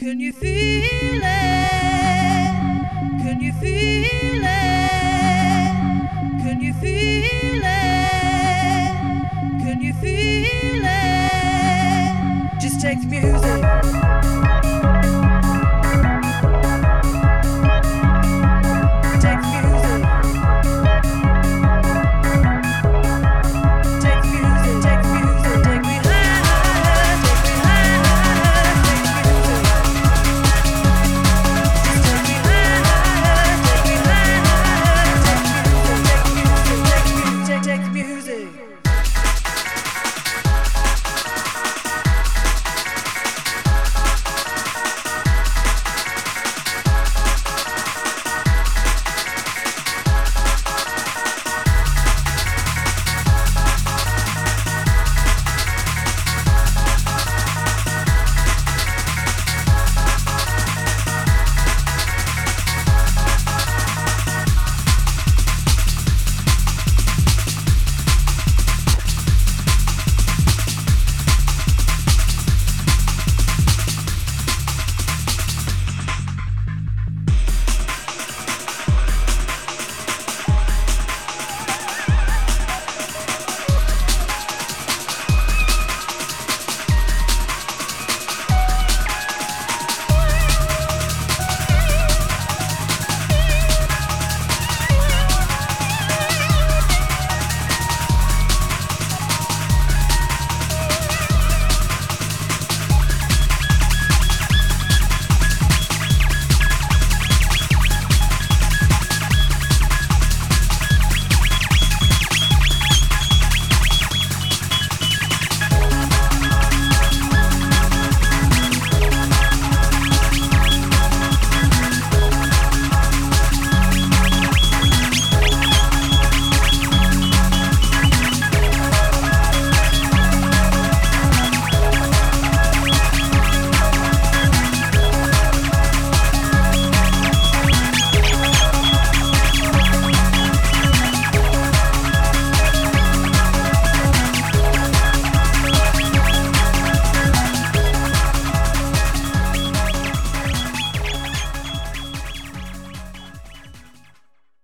Can you feel it? Can you feel it? Can you feel it?